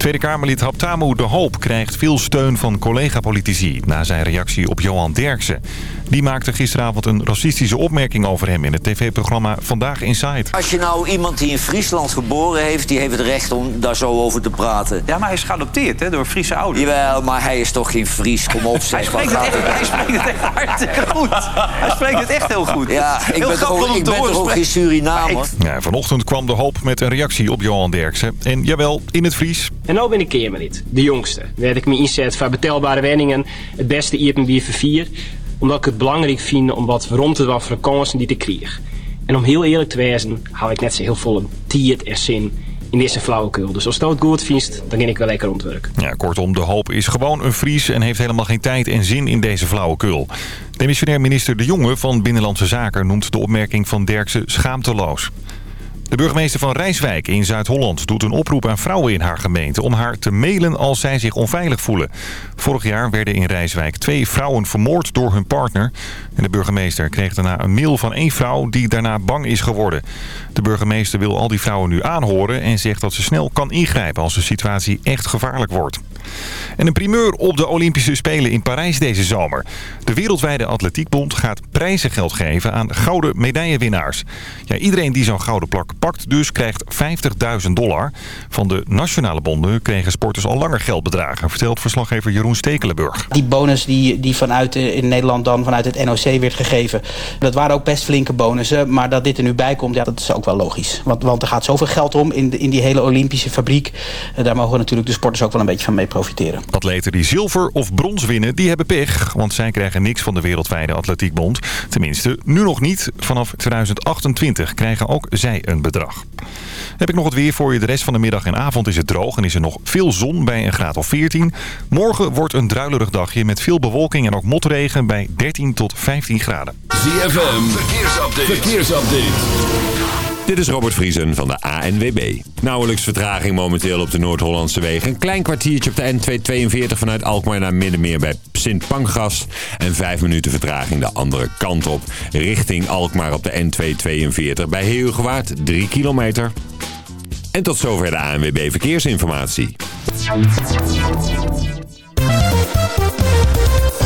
Tweede Kamerlid Haptamu De Hoop krijgt veel steun van collega-politici... na zijn reactie op Johan Derksen. Die maakte gisteravond een racistische opmerking over hem... in het tv-programma Vandaag Inside. Als je nou iemand die in Friesland geboren heeft... die heeft het recht om daar zo over te praten. Ja, maar hij is geadopteerd hè, door Friese ouders. Jawel, maar hij is toch geen Fries? Kom op, Hij zeg. spreekt, wat het echt, hij spreekt het echt hartstikke goed. Hij spreekt het echt heel goed. Ja, ik Heel ben toch grappig ook, ik ben toch ook geen Surinamer? Ja, vanochtend kwam De Hoop met een reactie op Johan Derksen. En jawel, in het Fries. En nou ben ik Kamerlid, de jongste. Werd ik me inzet voor betaalbare wenningen, het beste eten weer voor vier. Omdat ik het belangrijk vind om wat rond te de kansen die ik krijg. En om heel eerlijk te wezen, hou ik net zo heel vol een tiert en zin in deze flauwekul. Dus als je het goed vindt, dan ga ik wel lekker rondwerken. Ja, kortom, De Hoop is gewoon een Fries... en heeft helemaal geen tijd en zin in deze flauwekul. Demissionair minister De Jonge van Binnenlandse Zaken... noemt de opmerking van Derksen schaamteloos. De burgemeester van Rijswijk in Zuid-Holland doet een oproep aan vrouwen in haar gemeente... om haar te mailen als zij zich onveilig voelen. Vorig jaar werden in Rijswijk twee vrouwen vermoord door hun partner. En de burgemeester kreeg daarna een mail van één vrouw die daarna bang is geworden. De burgemeester wil al die vrouwen nu aanhoren... en zegt dat ze snel kan ingrijpen als de situatie echt gevaarlijk wordt. En een primeur op de Olympische Spelen in Parijs deze zomer. De Wereldwijde Atletiekbond gaat prijzengeld geven aan gouden medaillewinnaars. Ja, iedereen die zo'n gouden plak pakt dus krijgt 50.000 dollar. Van de nationale bonden kregen sporters al langer geldbedragen... vertelt verslaggever Jeroen Stekelenburg. Die bonus die, die vanuit eh, in Nederland dan vanuit het NOC werd gegeven. Dat waren ook best flinke bonussen. Maar dat dit er nu bij komt, ja, dat is ook wel logisch. Want, want er gaat zoveel geld om in, in die hele Olympische fabriek. Eh, Daar mogen natuurlijk de sporters ook wel een beetje van mee profiteren. Atleten die zilver of brons winnen, die hebben pech. Want zij krijgen niks van de Wereldwijde Atletiekbond. Tenminste, nu nog niet. Vanaf 2028 krijgen ook zij een bedrag. Heb ik nog het weer voor je. De rest van de middag en avond is het droog en is er nog veel zon bij een graad of 14. Morgen wordt een druilerig dagje met veel bewolking en ook motregen bij 13 tot 15 graden. ZFM, verkeersupdate. verkeersupdate. Dit is Robert Vriesen van de ANWB. Nauwelijks vertraging momenteel op de Noord-Hollandse wegen. Een klein kwartiertje op de N242 vanuit Alkmaar naar Middenmeer bij Sint Pancras. En vijf minuten vertraging de andere kant op. Richting Alkmaar op de N242 bij Heelgewaard 3 kilometer. En tot zover de ANWB Verkeersinformatie.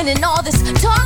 And all this talk.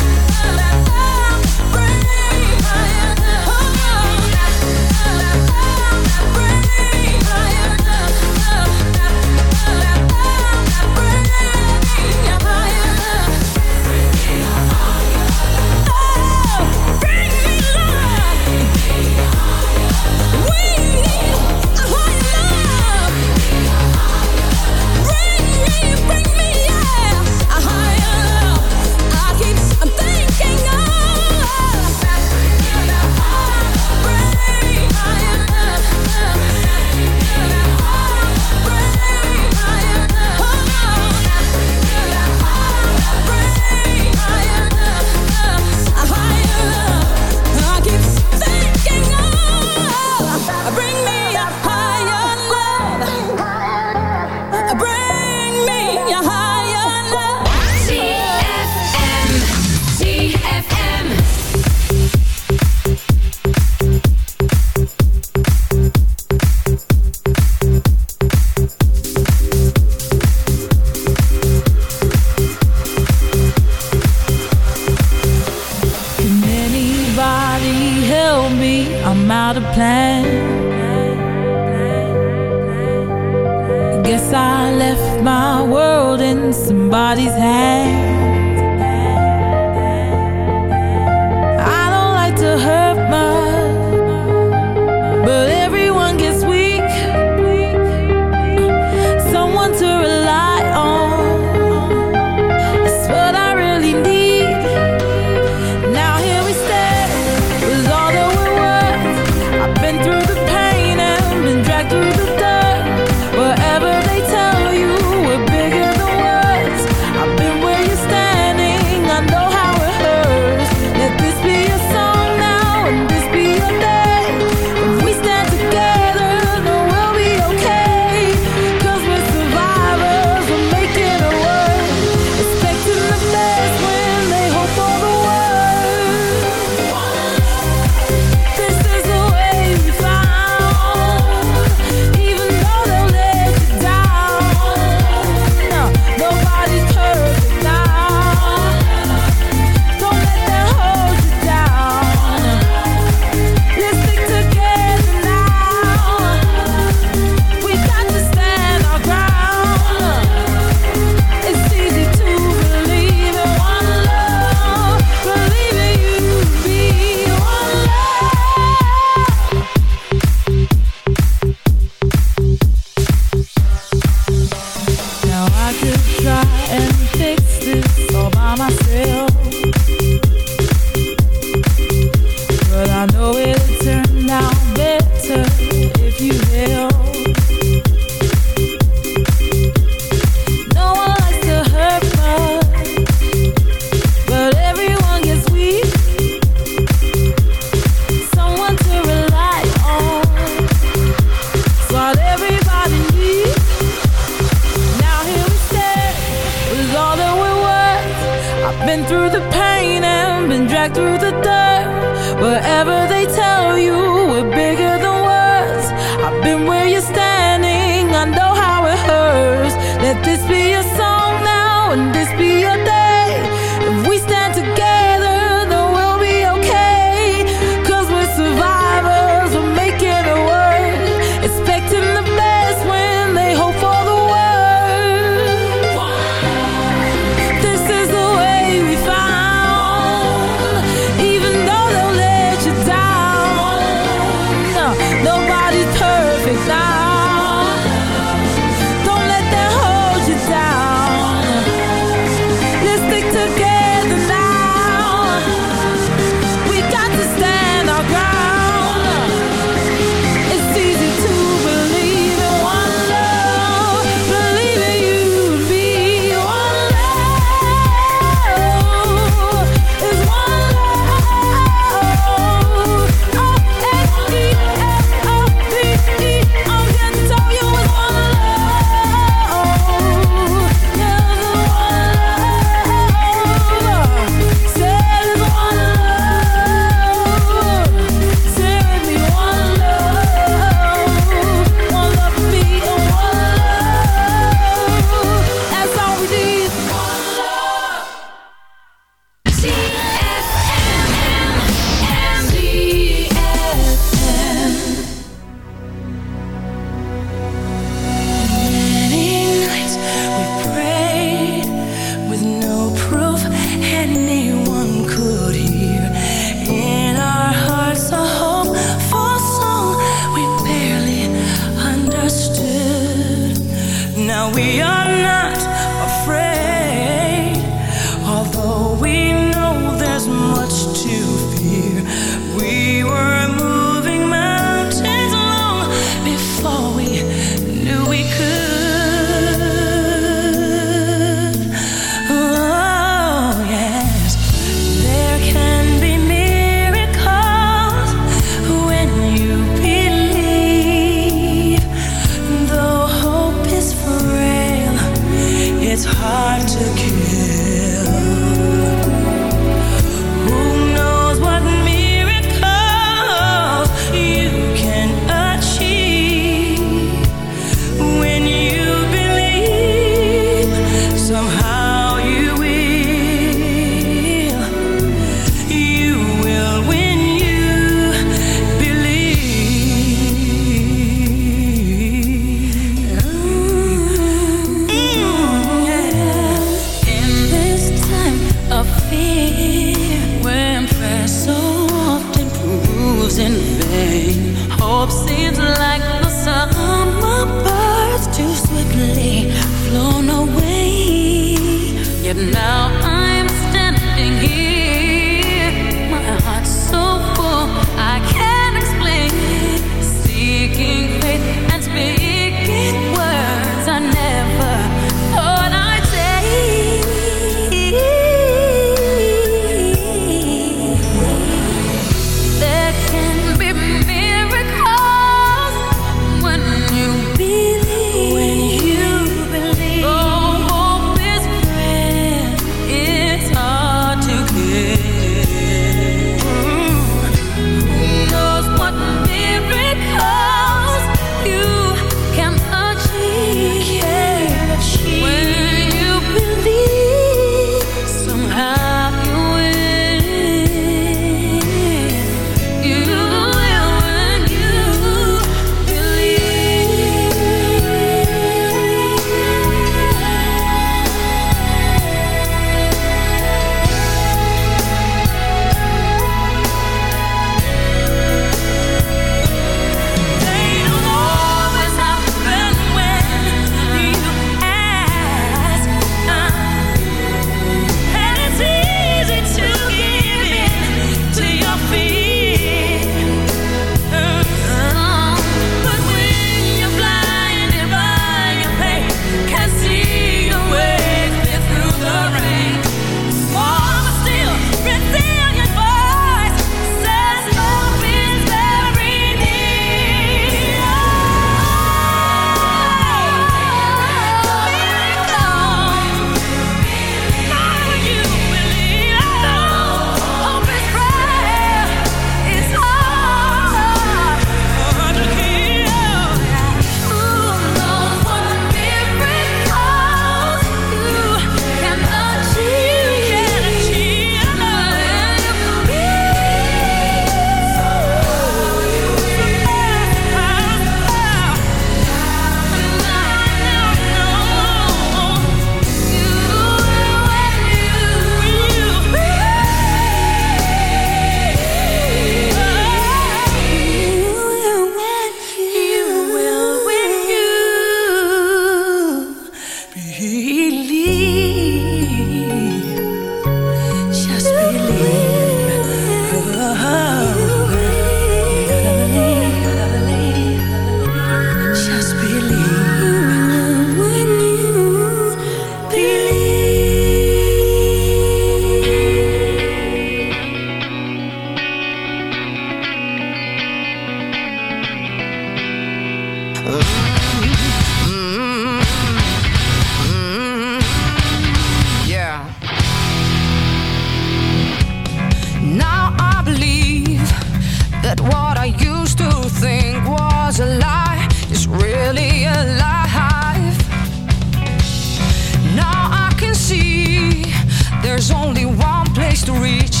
To reach,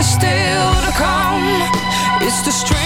is still to come. It's the strength.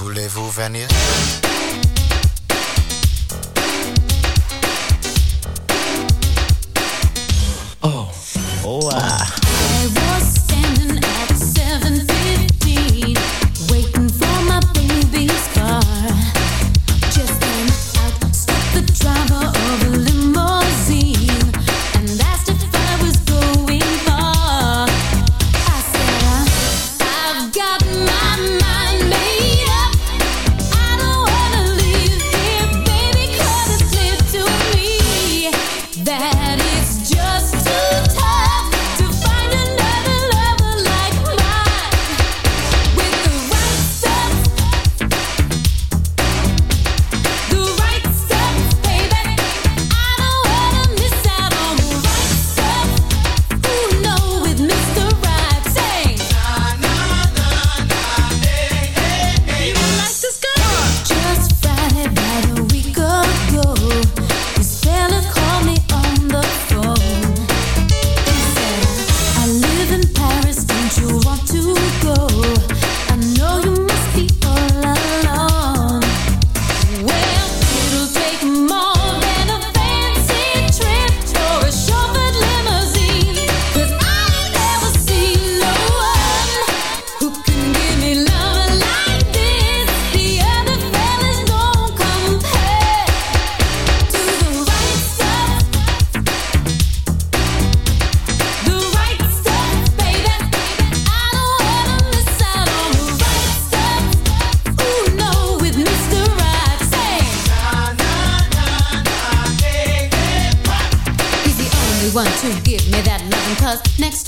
Voulez-vous venir?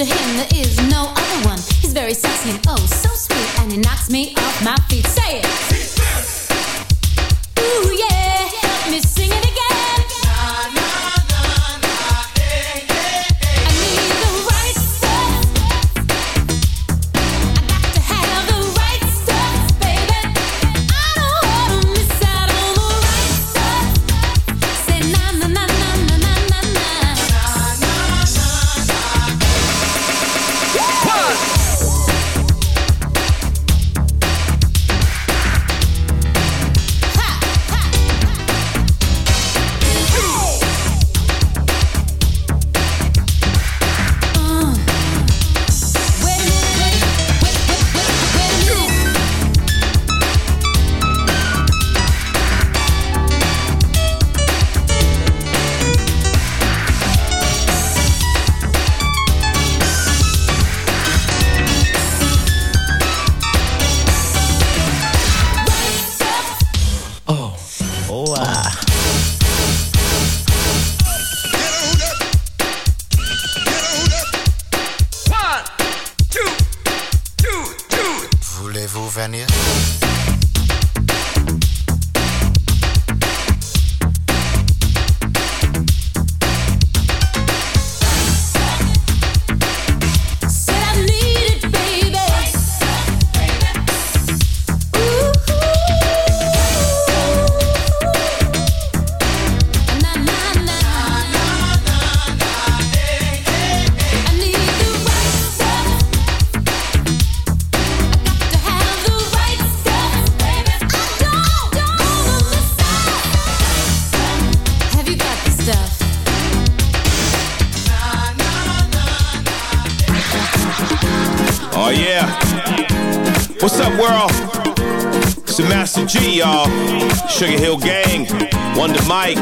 to him that is y'all. Sugar Hill Gang, Wonder Mike,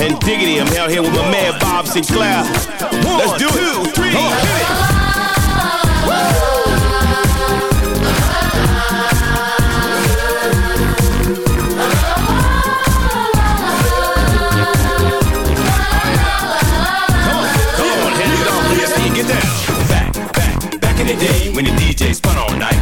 and Diggity. I'm out here with my man Bob Sinclair. Let's do it. Two, three, hit it. off, P.S.D. Get down! Back, back, back in the day when the DJ spun all night.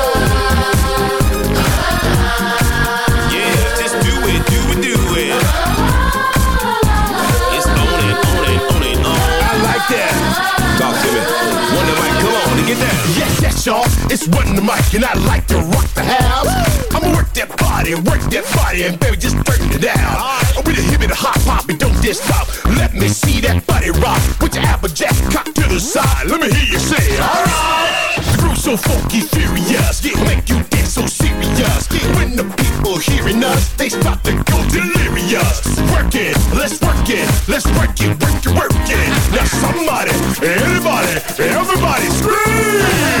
down. Yes, yes, y'all. It's Run the Mic, and I like to rock the house. I'ma work that body, work that body, and baby, just turn it down. And with a hip and a hot hop, and don't just stop. Let me see that body rock. Put your applejack cock to the side. Let me hear you say, alright. The groove's so funky, furious. Yeah, make you dance so serious. When the people hearing us, they start to go delirious. Work it, let's work it, let's work it, work it, work it. Now somebody, anybody, everybody scream!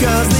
Cause